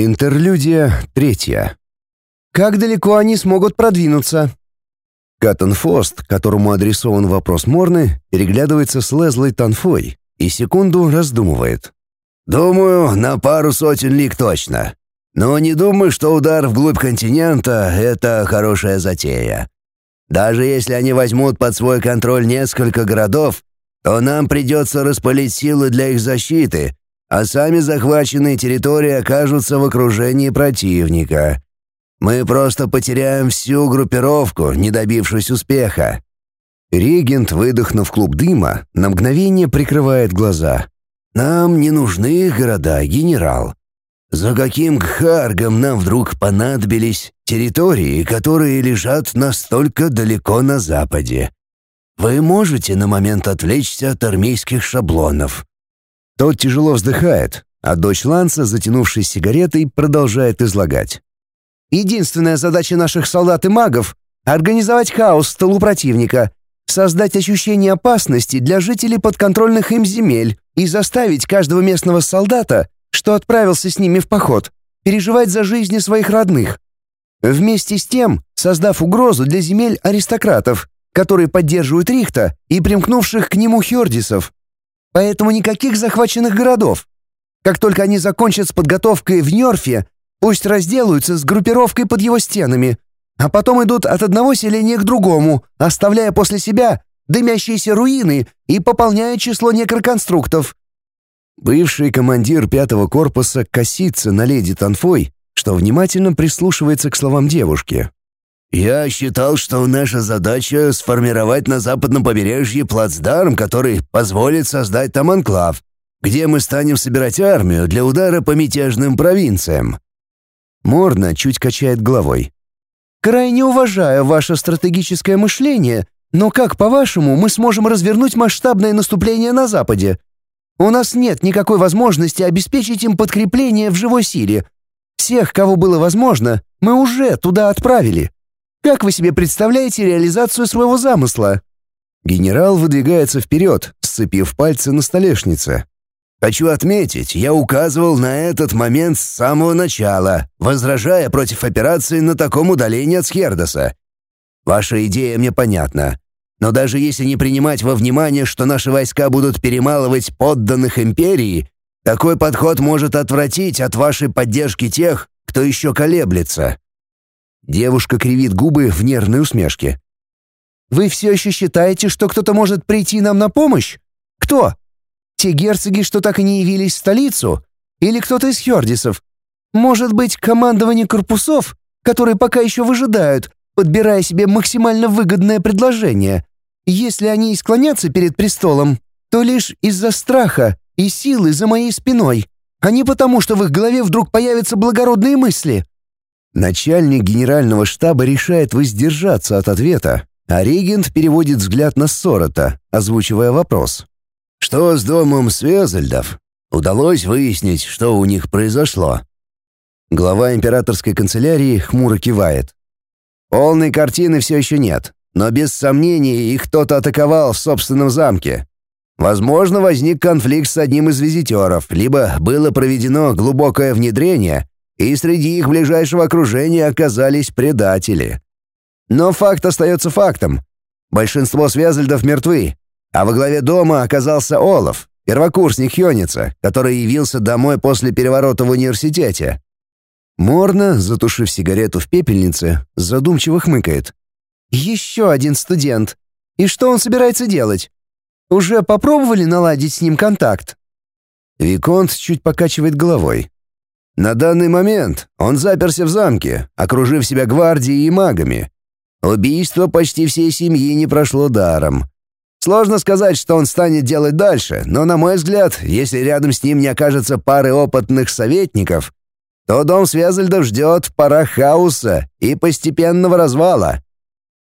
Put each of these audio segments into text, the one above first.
Интерлюдия третья. Как далеко они смогут продвинуться? Каттон Фост, которому адресован вопрос Морны, переглядывается с Лезлой Танфой и секунду раздумывает. «Думаю, на пару сотен лиг точно. Но не думаю, что удар вглубь континента — это хорошая затея. Даже если они возьмут под свой контроль несколько городов, то нам придется распылить силы для их защиты, а сами захваченные территории окажутся в окружении противника. Мы просто потеряем всю группировку, не добившись успеха». Регент, выдохнув клуб дыма, на мгновение прикрывает глаза. «Нам не нужны города, генерал. За каким кхаргом нам вдруг понадобились территории, которые лежат настолько далеко на западе? Вы можете на момент отвлечься от армейских шаблонов?» Тот тяжело вздыхает, а дочь Ланса, затянувшись сигаретой, продолжает излагать. «Единственная задача наших солдат и магов — организовать хаос в тылу противника, создать ощущение опасности для жителей подконтрольных им земель и заставить каждого местного солдата что отправился с ними в поход, переживать за жизни своих родных. Вместе с тем, создав угрозу для земель аристократов, которые поддерживают Рихта и примкнувших к нему хердисов. Поэтому никаких захваченных городов. Как только они закончат с подготовкой в Нёрфе, пусть разделаются с группировкой под его стенами, а потом идут от одного селения к другому, оставляя после себя дымящиеся руины и пополняя число некроконструктов. Бывший командир пятого корпуса косится на леди Танфой, что внимательно прислушивается к словам девушки. «Я считал, что наша задача — сформировать на западном побережье плацдарм, который позволит создать там анклав, где мы станем собирать армию для удара по мятежным провинциям». Морна чуть качает головой. «Крайне уважаю ваше стратегическое мышление, но как, по-вашему, мы сможем развернуть масштабное наступление на Западе? У нас нет никакой возможности обеспечить им подкрепление в живой силе. Всех, кого было возможно, мы уже туда отправили. Как вы себе представляете реализацию своего замысла?» Генерал выдвигается вперед, сцепив пальцы на столешнице. «Хочу отметить, я указывал на этот момент с самого начала, возражая против операции на таком удалении от Схердоса. Ваша идея мне понятна. Но даже если не принимать во внимание, что наши войска будут перемалывать подданных империи, такой подход может отвратить от вашей поддержки тех, кто еще колеблется». Девушка кривит губы в нервной усмешке. «Вы все еще считаете, что кто-то может прийти нам на помощь? Кто? Те герцоги, что так и не явились в столицу? Или кто-то из хердисов? Может быть, командование корпусов, которые пока еще выжидают, подбирая себе максимально выгодное предложение? Если они и склонятся перед престолом, то лишь из-за страха и силы за моей спиной, а не потому, что в их голове вдруг появятся благородные мысли». Начальник генерального штаба решает воздержаться от ответа, а регент переводит взгляд на Сорота, озвучивая вопрос. «Что с домом Свезельдов? Удалось выяснить, что у них произошло?» Глава императорской канцелярии хмуро кивает. «Полной картины все еще нет но без сомнений их кто-то атаковал в собственном замке. Возможно, возник конфликт с одним из визитеров, либо было проведено глубокое внедрение, и среди их ближайшего окружения оказались предатели. Но факт остается фактом. Большинство связальдов мертвы, а во главе дома оказался Олаф, первокурсник Хёница, который явился домой после переворота в университете. Морна, затушив сигарету в пепельнице, задумчиво хмыкает. Еще один студент. И что он собирается делать? Уже попробовали наладить с ним контакт? Виконт чуть покачивает головой. На данный момент он заперся в замке, окружив себя гвардией и магами. Убийство почти всей семьи не прошло даром. Сложно сказать, что он станет делать дальше, но, на мой взгляд, если рядом с ним не окажется пары опытных советников, то дом Связальдов ждет пора хаоса и постепенного развала.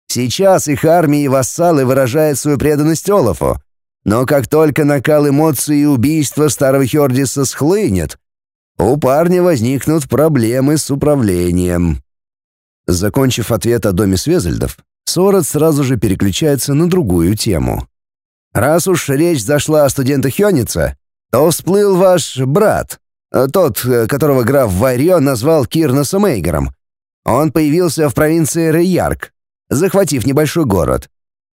Сейчас их армии и вассалы выражают свою преданность Олафу. Но как только накал эмоций и убийства старого Хердиса схлынет, у парня возникнут проблемы с управлением. Закончив ответ о доме Свезельдов, Сорот сразу же переключается на другую тему. «Раз уж речь зашла о студентах Хёница, то всплыл ваш брат. тот, которого граф Варьё назвал Кирносом Эйгером. Он появился в провинции Рейярк, захватив небольшой город.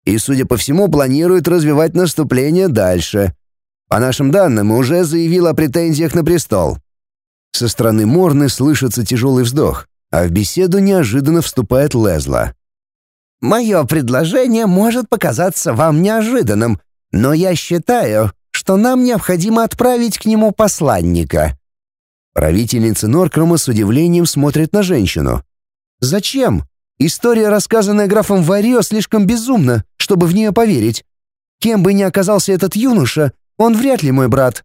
И, судя по всему, планирует развивать наступление дальше. По нашим данным, уже заявил о претензиях на престол. Со стороны Морны слышится тяжелый вздох, а в беседу неожиданно вступает Лезла. «Мое предложение может показаться вам неожиданным, но я считаю, что нам необходимо отправить к нему посланника». Правительница Норкрома с удивлением смотрит на женщину. «Зачем? История, рассказанная графом Варио, слишком безумна, чтобы в нее поверить. Кем бы ни оказался этот юноша, он вряд ли мой брат».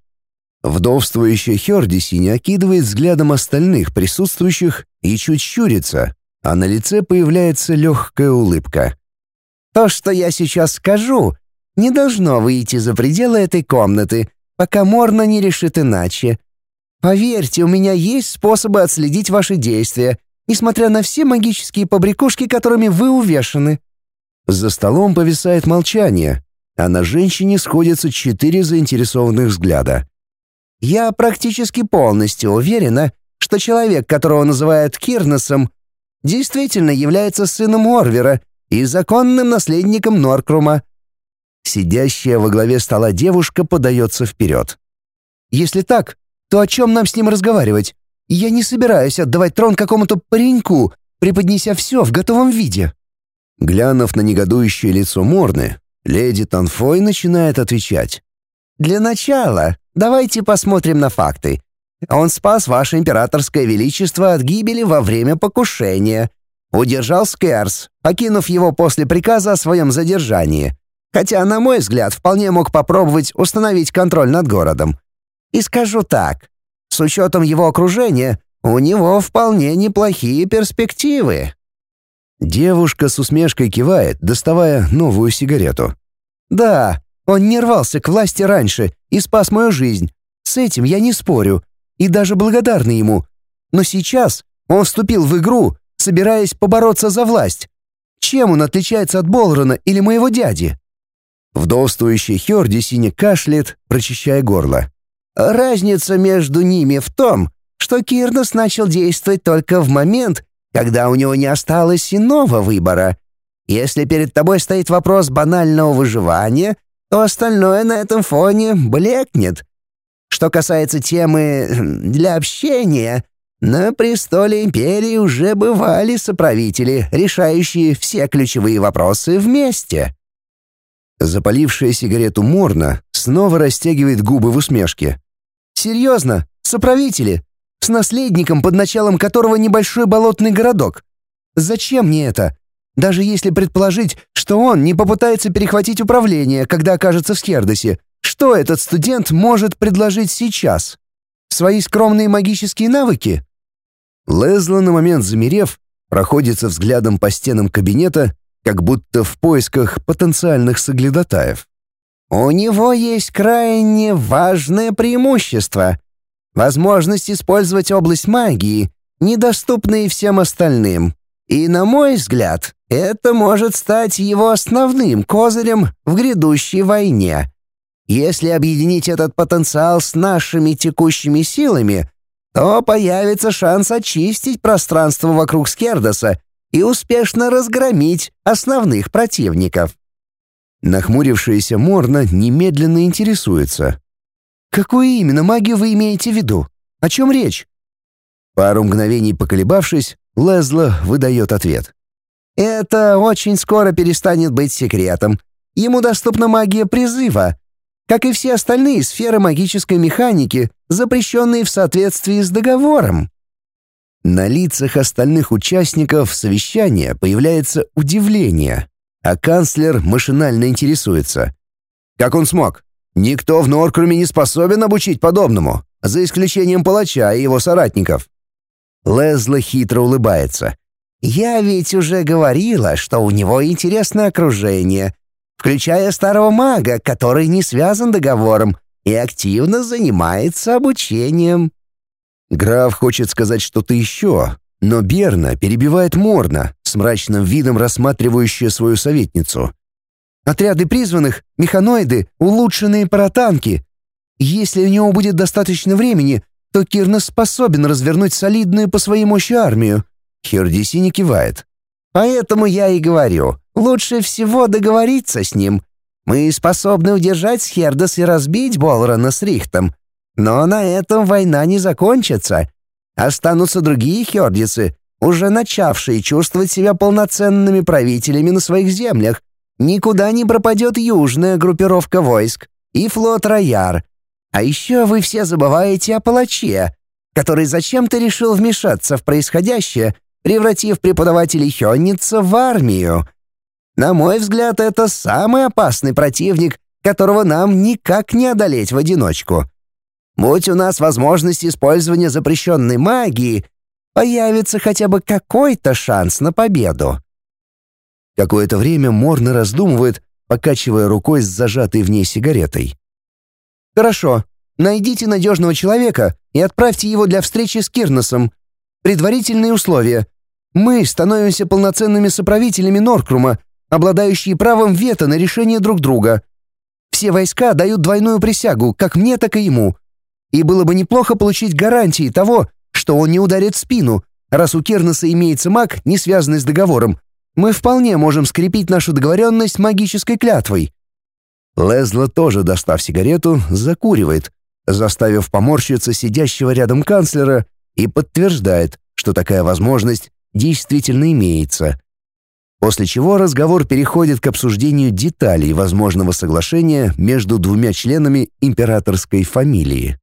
Вдовствующая Хердиси не окидывает взглядом остальных присутствующих и чуть щурится, а на лице появляется легкая улыбка. «То, что я сейчас скажу, не должно выйти за пределы этой комнаты, пока Морна не решит иначе. Поверьте, у меня есть способы отследить ваши действия, несмотря на все магические побрякушки, которыми вы увешаны». За столом повисает молчание, а на женщине сходятся четыре заинтересованных взгляда. «Я практически полностью уверена, что человек, которого называют Кирносом, действительно является сыном Орвера и законным наследником Норкрума. Сидящая во главе стола девушка подается вперед. «Если так, то о чем нам с ним разговаривать? Я не собираюсь отдавать трон какому-то пареньку, преподнеся все в готовом виде». Глянув на негодующее лицо Морны, леди Танфой начинает отвечать. «Для начала давайте посмотрим на факты. Он спас ваше императорское величество от гибели во время покушения. Удержал Скерс, покинув его после приказа о своем задержании хотя, на мой взгляд, вполне мог попробовать установить контроль над городом. И скажу так, с учетом его окружения, у него вполне неплохие перспективы». Девушка с усмешкой кивает, доставая новую сигарету. «Да, он не рвался к власти раньше и спас мою жизнь. С этим я не спорю и даже благодарна ему. Но сейчас он вступил в игру, собираясь побороться за власть. Чем он отличается от Болрона или моего дяди?» Вдовствующий Херди сине кашляет, прочищая горло. «Разница между ними в том, что Кирнос начал действовать только в момент, когда у него не осталось иного выбора. Если перед тобой стоит вопрос банального выживания, то остальное на этом фоне блекнет. Что касается темы для общения, на престоле империи уже бывали соправители, решающие все ключевые вопросы вместе. Запалившая сигарету Морна снова растягивает губы в усмешке. «Серьезно? Соправители? С наследником, под началом которого небольшой болотный городок? Зачем мне это? Даже если предположить, что он не попытается перехватить управление, когда окажется в Скердосе, что этот студент может предложить сейчас? Свои скромные магические навыки?» Лезла на момент замерев, проходится взглядом по стенам кабинета как будто в поисках потенциальных соглядатаев. «У него есть крайне важное преимущество — возможность использовать область магии, недоступные всем остальным. И, на мой взгляд, это может стать его основным козырем в грядущей войне. Если объединить этот потенциал с нашими текущими силами, то появится шанс очистить пространство вокруг Скердоса и успешно разгромить основных противников. Нахмурившаяся Морна немедленно интересуется. «Какую именно магию вы имеете в виду? О чем речь?» Пару мгновений поколебавшись, Лезла выдает ответ. «Это очень скоро перестанет быть секретом. Ему доступна магия призыва, как и все остальные сферы магической механики, запрещенные в соответствии с договором. На лицах остальных участников совещания появляется удивление, а канцлер машинально интересуется. Как он смог? Никто в Норкруме не способен обучить подобному, за исключением палача и его соратников. Лезла хитро улыбается. «Я ведь уже говорила, что у него интересное окружение, включая старого мага, который не связан договором и активно занимается обучением». Граф хочет сказать что-то еще, но Берна перебивает Морна, с мрачным видом рассматривающая свою советницу. «Отряды призванных, механоиды, улучшенные паратанки. Если у него будет достаточно времени, то Кирнос способен развернуть солидную по своей мощи армию. Хердиси не кивает. Поэтому я и говорю, лучше всего договориться с ним. Мы способны удержать Схердос и разбить Болрана с Рихтом. Но на этом война не закончится. Останутся другие хердицы, уже начавшие чувствовать себя полноценными правителями на своих землях. Никуда не пропадет южная группировка войск и флот Рояр. А еще вы все забываете о палаче, который зачем-то решил вмешаться в происходящее, превратив преподавателей Хённица в армию. На мой взгляд, это самый опасный противник, которого нам никак не одолеть в одиночку. Будь у нас возможность использования запрещенной магии, появится хотя бы какой-то шанс на победу. Какое-то время Морна раздумывает, покачивая рукой с зажатой в ней сигаретой. «Хорошо. Найдите надежного человека и отправьте его для встречи с Кирносом. Предварительные условия. Мы становимся полноценными соправителями Норкрума, обладающие правом вето на решение друг друга. Все войска дают двойную присягу, как мне, так и ему. И было бы неплохо получить гарантии того, что он не ударит в спину, раз у Кернеса имеется маг, не связанный с договором. Мы вполне можем скрепить нашу договоренность магической клятвой». Лезла тоже, достав сигарету, закуривает, заставив поморщиться сидящего рядом канцлера и подтверждает, что такая возможность действительно имеется. После чего разговор переходит к обсуждению деталей возможного соглашения между двумя членами императорской фамилии.